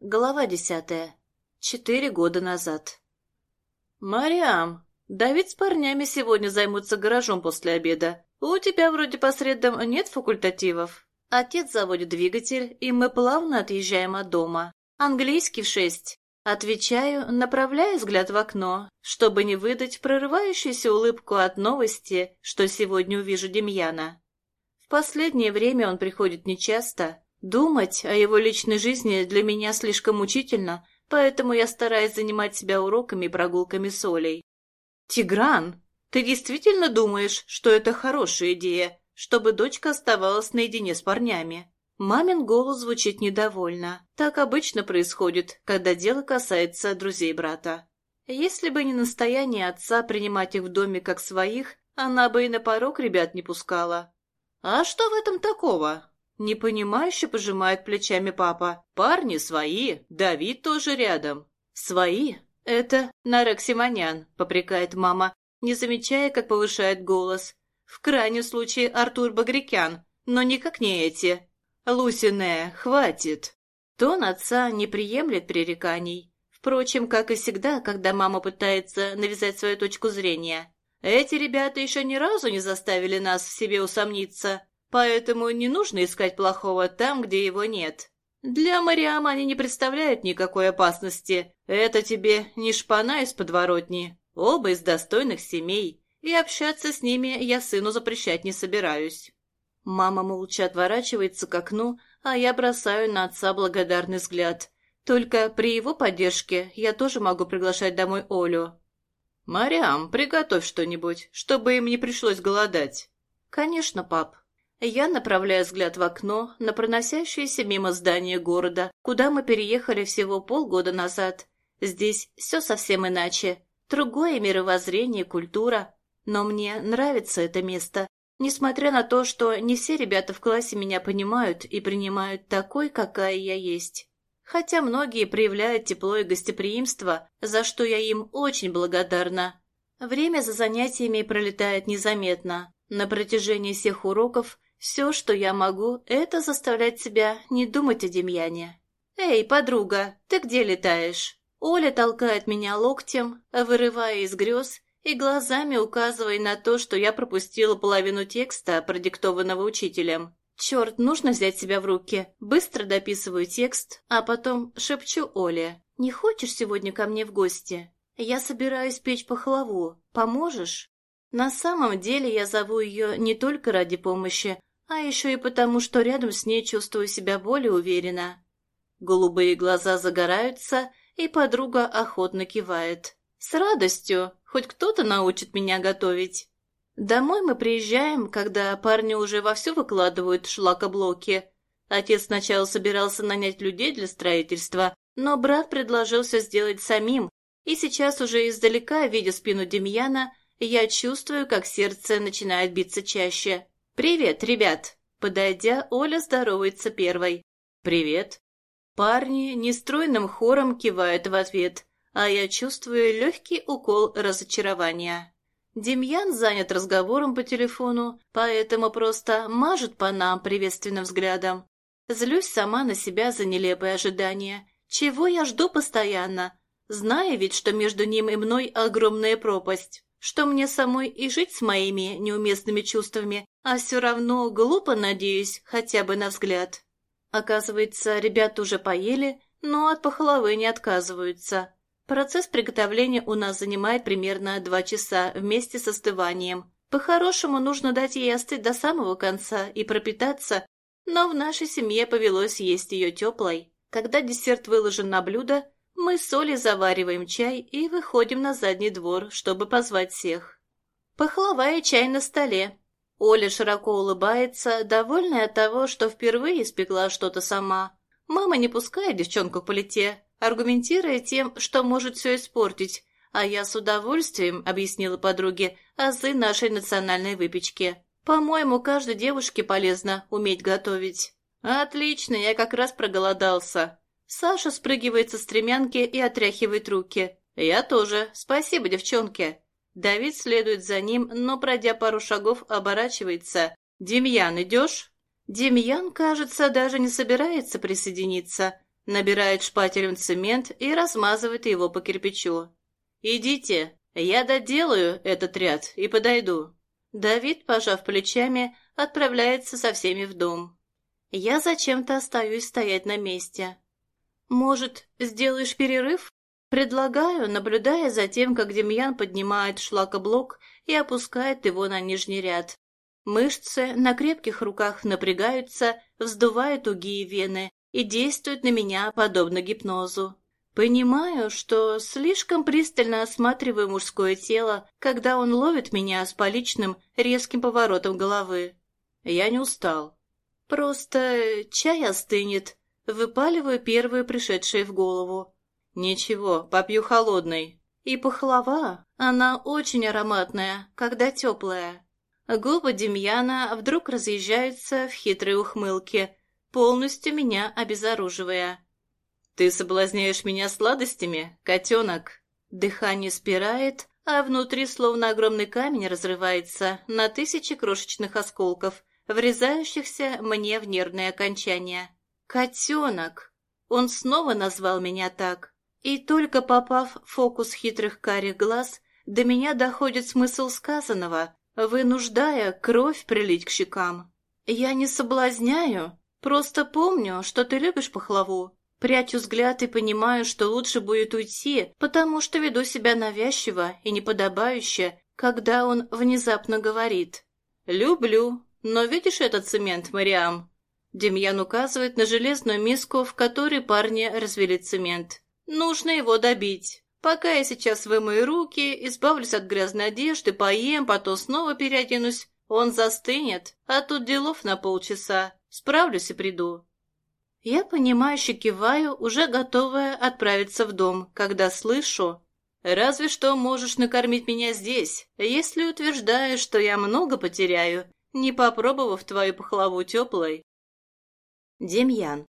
Глава десятая. Четыре года назад. «Мариам, Давид с парнями сегодня займутся гаражом после обеда. У тебя вроде по средам нет факультативов. Отец заводит двигатель, и мы плавно отъезжаем от дома. Английский в шесть. Отвечаю, направляя взгляд в окно, чтобы не выдать прорывающуюся улыбку от новости, что сегодня увижу Демьяна. В последнее время он приходит нечасто, Думать о его личной жизни для меня слишком мучительно, поэтому я стараюсь занимать себя уроками и прогулками с Олей. «Тигран, ты действительно думаешь, что это хорошая идея, чтобы дочка оставалась наедине с парнями?» Мамин голос звучит недовольно. Так обычно происходит, когда дело касается друзей брата. Если бы не настояние отца принимать их в доме как своих, она бы и на порог ребят не пускала. «А что в этом такого?» Непонимающе пожимает плечами папа. Парни свои, Давид тоже рядом. Свои? Это Нарек Симонян, попрекает мама, не замечая, как повышает голос. В крайнем случае Артур Багрикян, но никак не эти. Лусине, хватит. Тон отца не приемлет пререканий. Впрочем, как и всегда, когда мама пытается навязать свою точку зрения. Эти ребята еще ни разу не заставили нас в себе усомниться. Поэтому не нужно искать плохого там, где его нет. Для Мариама они не представляют никакой опасности. Это тебе не шпана из подворотни. Оба из достойных семей. И общаться с ними я сыну запрещать не собираюсь. Мама молча отворачивается к окну, а я бросаю на отца благодарный взгляд. Только при его поддержке я тоже могу приглашать домой Олю. «Мариам, приготовь что-нибудь, чтобы им не пришлось голодать». «Конечно, пап». Я направляю взгляд в окно на проносящееся мимо здание города, куда мы переехали всего полгода назад. Здесь все совсем иначе. Другое мировоззрение, культура. Но мне нравится это место, несмотря на то, что не все ребята в классе меня понимают и принимают такой, какая я есть. Хотя многие проявляют тепло и гостеприимство, за что я им очень благодарна. Время за занятиями пролетает незаметно. На протяжении всех уроков все, что я могу, это заставлять себя не думать о Демьяне. «Эй, подруга, ты где летаешь?» Оля толкает меня локтем, вырывая из грез и глазами указывая на то, что я пропустила половину текста, продиктованного учителем. Черт, нужно взять себя в руки. Быстро дописываю текст, а потом шепчу Оле. «Не хочешь сегодня ко мне в гости? Я собираюсь печь пахлаву. Поможешь?» На самом деле я зову ее не только ради помощи, а еще и потому, что рядом с ней чувствую себя более уверенно. Голубые глаза загораются, и подруга охотно кивает. С радостью, хоть кто-то научит меня готовить. Домой мы приезжаем, когда парни уже вовсю выкладывают шлакоблоки. Отец сначала собирался нанять людей для строительства, но брат предложил все сделать самим, и сейчас уже издалека, видя спину Демьяна, я чувствую, как сердце начинает биться чаще. «Привет, ребят!» Подойдя, Оля здоровается первой. «Привет!» Парни нестройным хором кивают в ответ, а я чувствую легкий укол разочарования. Демьян занят разговором по телефону, поэтому просто мажет по нам приветственным взглядом. Злюсь сама на себя за нелепые ожидания. Чего я жду постоянно, зная ведь, что между ним и мной огромная пропасть что мне самой и жить с моими неуместными чувствами, а все равно глупо надеюсь, хотя бы на взгляд. Оказывается, ребята уже поели, но от пахлавы не отказываются. Процесс приготовления у нас занимает примерно два часа вместе с остыванием. По-хорошему, нужно дать ей остыть до самого конца и пропитаться, но в нашей семье повелось есть ее теплой. Когда десерт выложен на блюдо, мы с Олей завариваем чай и выходим на задний двор, чтобы позвать всех. Пахлава и чай на столе. Оля широко улыбается, довольная от того, что впервые испекла что-то сама. Мама не пускает девчонку к плите, аргументируя тем, что может все испортить, а я с удовольствием объяснила подруге азы нашей национальной выпечки. По-моему, каждой девушке полезно уметь готовить. Отлично, я как раз проголодался. Саша спрыгивает со стремянки и отряхивает руки. «Я тоже. Спасибо, девчонки». Давид следует за ним, но, пройдя пару шагов, оборачивается. «Демьян, идешь?» Демьян, кажется, даже не собирается присоединиться. Набирает шпателем цемент и размазывает его по кирпичу. «Идите, я доделаю этот ряд и подойду». Давид, пожав плечами, отправляется со всеми в дом. Я зачем-то остаюсь стоять на месте. «Может, сделаешь перерыв?» Предлагаю, наблюдая за тем, как Демьян поднимает шлакоблок и опускает его на нижний ряд. Мышцы на крепких руках напрягаются, вздувают тугие вены и действуют на меня подобно гипнозу. Понимаю, что слишком пристально осматриваю мужское тело, когда он ловит меня с поличным резким поворотом головы. Я не устал. Просто чай остынет. Выпаливаю первые пришедшие в голову. Ничего, попью холодный. И пахлава, она очень ароматная, когда теплая. Губы Демьяна вдруг разъезжаются в хитрой ухмылке, полностью меня обезоруживая. «Ты соблазняешь меня сладостями, котенок?» Дыхание спирает, а внутри словно огромный камень разрывается на тысячи крошечных осколков, врезающихся мне в нервные окончания. «Котенок!» Он снова назвал меня так. И только попав в фокус хитрых карих глаз, до меня доходит смысл сказанного, вынуждая кровь прилить к щекам. «Я не соблазняю, просто помню, что ты любишь пахлаву, Прячу взгляд и понимаю, что лучше будет уйти, потому что веду себя навязчиво и неподобающе, когда он внезапно говорит «Люблю, но видишь этот цемент, Мариам?» Демьян указывает на железную миску, в которой парни развели цемент. «Нужно его добить. Пока я сейчас вымою руки, избавлюсь от грязной одежды, поем, потом снова переоденусь, он застынет, а тут делов на полчаса. Справлюсь и приду. Я понимающе киваю, уже готовая отправиться в дом, когда слышу «Разве что можешь накормить меня здесь, если утверждаешь, что я много потеряю, не попробовав твою пахлаву теплой». Демьян.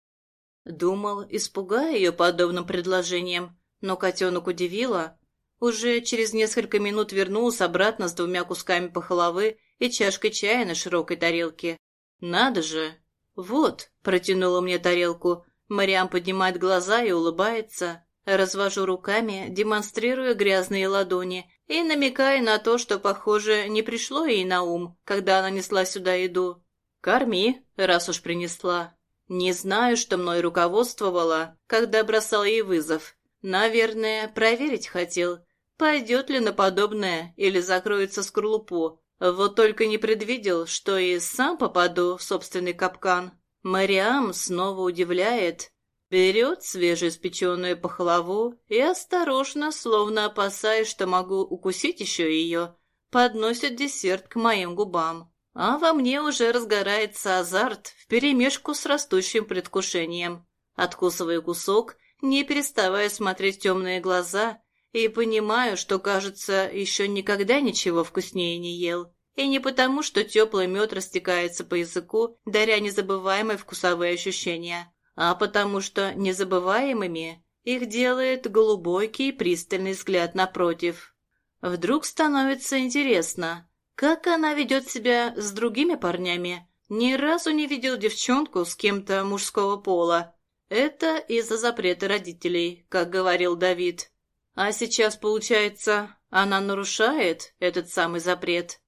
Думал, испугая ее подобным предложением, но котенок удивила. Уже через несколько минут вернулся обратно с двумя кусками пахлавы и чашкой чая на широкой тарелке. Надо же, «Вот», — протянула мне тарелку. Мариам поднимает глаза и улыбается. Развожу руками, демонстрируя грязные ладони и намекая на то, что, похоже, не пришло ей на ум, когда она несла сюда еду. «Корми, раз уж принесла». Не знаю, что мной руководствовала, когда бросал ей вызов. Наверное, проверить хотел, пойдет ли на подобное или закроется скорлупу, вот только не предвидел, что и сам попаду в собственный капкан. Мариам снова удивляет. Берет свежеиспеченную пахлаву и осторожно, словно опасаясь, что могу укусить еще ее, подносит десерт к моим губам. А во мне уже разгорается азарт вперемешку с растущим предвкушением. Откусываю кусок, не переставая смотреть темные глаза и понимаю, что, кажется, еще никогда ничего вкуснее не ел. И не потому, что теплый мед растекается по языку, даря незабываемые вкусовые ощущения, а потому что незабываемыми их делает глубокий пристальный взгляд напротив. Вдруг становится интересно, как она ведет себя с другими парнями. Ни разу не видел девчонку с кем-то мужского пола. Это из-за запрета родителей, как говорил Давид. А сейчас, получается, она нарушает этот самый запрет.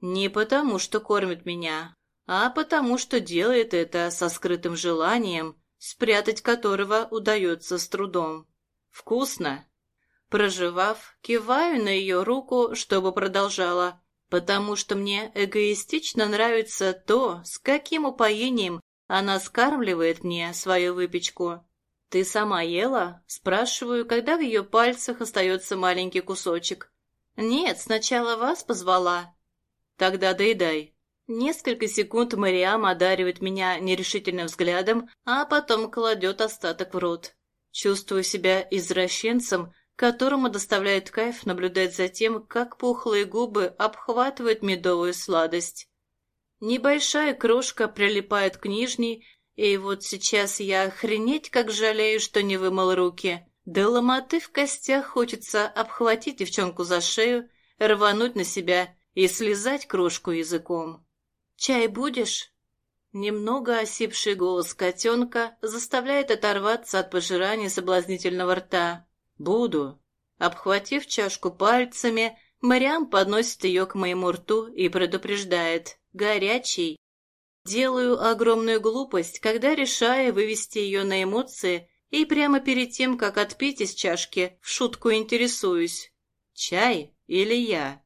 Не потому, что кормит меня, а потому, что делает это со скрытым желанием, спрятать которого удается с трудом. Вкусно. Проживав, киваю на ее руку, чтобы продолжала, потому что мне эгоистично нравится то, с каким упоением она скармливает мне свою выпечку. «Ты сама ела?» – спрашиваю, когда в ее пальцах остается маленький кусочек. «Нет, сначала вас позвала». «Тогда доедай». Несколько секунд Мариам одаривает меня нерешительным взглядом, а потом кладет остаток в рот. Чувствую себя извращенцем, которому доставляет кайф наблюдать за тем, как пухлые губы обхватывают медовую сладость. Небольшая крошка прилипает к нижней, и вот сейчас я охренеть как жалею, что не вымыл руки. Да ломоты в костях хочется обхватить девчонку за шею, рвануть на себя и слезать крошку языком. «Чай будешь?» Немного осипший голос котенка заставляет оторваться от пожирания соблазнительного рта. «Буду». Обхватив чашку пальцами, Мариам подносит ее к моему рту и предупреждает. «Горячий». Делаю огромную глупость, когда решаю вывести ее на эмоции и прямо перед тем, как отпить из чашки, в шутку интересуюсь. «Чай или я?»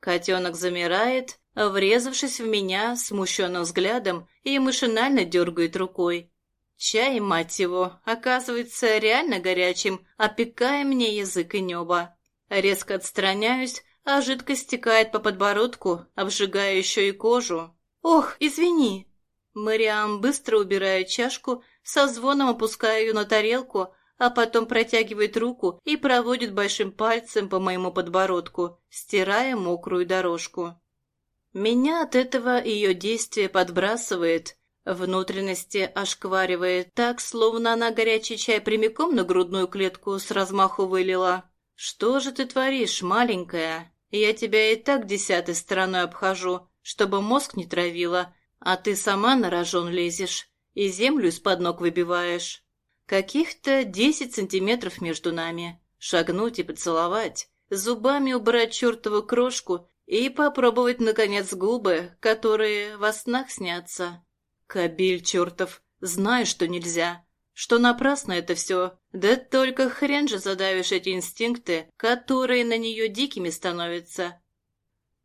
Котенок замирает, врезавшись в меня смущенным взглядом и машинально дергает рукой. Чай, мать его, оказывается реально горячим, опекая мне язык и небо. Резко отстраняюсь, а жидкость стекает по подбородку, обжигая еще и кожу. «Ох, извини!» Мариам быстро убирает чашку, со звоном опуская ее на тарелку, а потом протягивает руку и проводит большим пальцем по моему подбородку, стирая мокрую дорожку. Меня от этого ее действие подбрасывает, внутренности ошкваривает так, словно она горячий чай прямиком на грудную клетку с размаху вылила. «Что же ты творишь, маленькая? Я тебя и так десятой стороной обхожу, чтобы мозг не травила, а ты сама на рожон лезешь и землю из-под ног выбиваешь». Каких-то десять сантиметров между нами. Шагнуть и поцеловать, зубами убрать чертову крошку и попробовать, наконец, губы, которые во снах снятся. Кабель чертов, знаю, что нельзя, что напрасно это все. Да только хрен же задавишь эти инстинкты, которые на нее дикими становятся.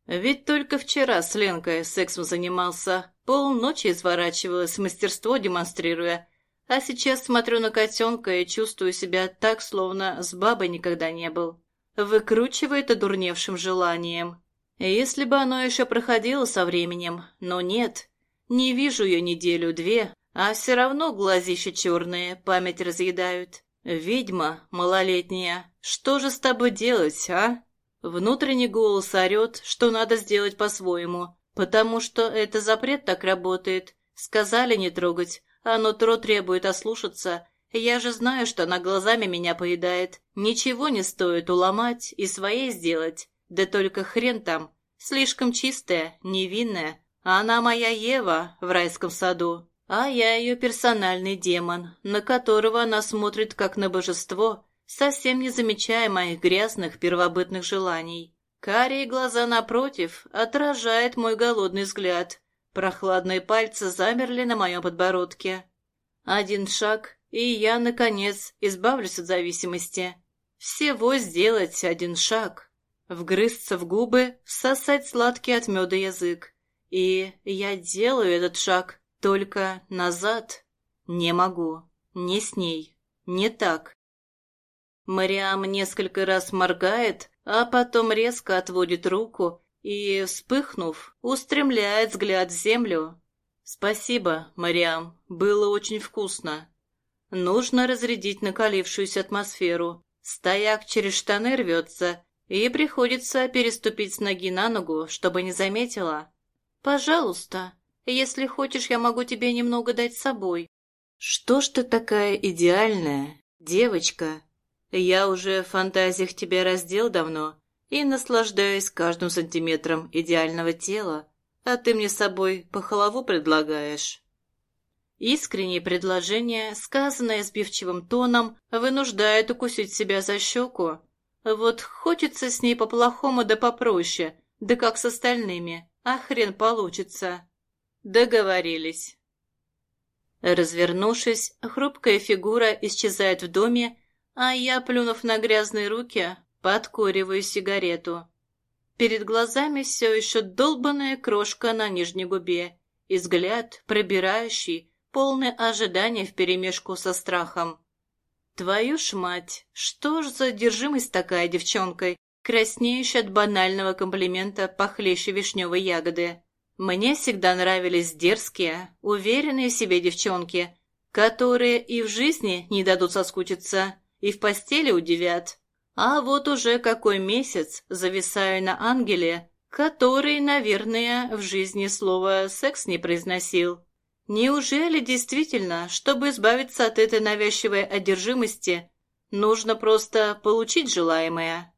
Ведь только вчера с Ленкой сексом занимался, полночи изворачивалась, мастерство демонстрируя, а сейчас смотрю на котенка и чувствую себя так, словно с бабой никогда не был. Выкручивает одурневшим желанием. Если бы оно еще проходило со временем, но нет. Не вижу ее неделю-две, а все равно глазища черные, память разъедают. «Ведьма малолетняя, что же с тобой делать, а?» Внутренний голос орет, что надо сделать по-своему, потому что это запрет так работает. Сказали не трогать, а нутро требует ослушаться. Я же знаю, что она глазами меня поедает. Ничего не стоит уломать и своей сделать. Да только хрен там. Слишком чистая, невинная. Она моя Ева в райском саду. А я ее персональный демон, на которого она смотрит как на божество, совсем не замечая моих грязных первобытных желаний. Карие глаза напротив отражает мой голодный взгляд, Прохладные пальцы замерли на моем подбородке. Один шаг, и я, наконец, избавлюсь от зависимости. Всего сделать один шаг. Вгрызться в губы, всосать сладкий от меда язык. И я делаю этот шаг, только назад. Не могу. Не с ней. Не так. Мариам несколько раз моргает, а потом резко отводит руку и, вспыхнув, устремляет взгляд в землю. «Спасибо, Мариам, было очень вкусно. Нужно разрядить накалившуюся атмосферу. Стояк через штаны рвется, и приходится переступить с ноги на ногу, чтобы не заметила. Пожалуйста, если хочешь, я могу тебе немного дать с собой». «Что ж ты такая идеальная, девочка? Я уже в фантазиях тебя раздел давно» и наслаждаюсь каждым сантиметром идеального тела, а ты мне с собой по халаву предлагаешь. Искреннее предложение, сказанное сбивчивым тоном, вынуждает укусить себя за щеку. Вот хочется с ней по-плохому да попроще, да как с остальными, а хрен получится. Договорились. Развернувшись, хрупкая фигура исчезает в доме, а я, плюнув на грязные руки, Подкуриваю сигарету. Перед глазами все еще долбанная крошка на нижней губе и взгляд, пробирающий, полный ожидания вперемешку со страхом. Твою ж мать, что ж за держимость такая девчонкой, краснеющая от банального комплимента похлеще вишневой ягоды. Мне всегда нравились дерзкие, уверенные в себе девчонки, которые и в жизни не дадут соскучиться, и в постели удивят. А вот уже какой месяц зависаю на ангеле, который, наверное, в жизни слово «секс» не произносил. Неужели действительно, чтобы избавиться от этой навязчивой одержимости, нужно просто получить желаемое?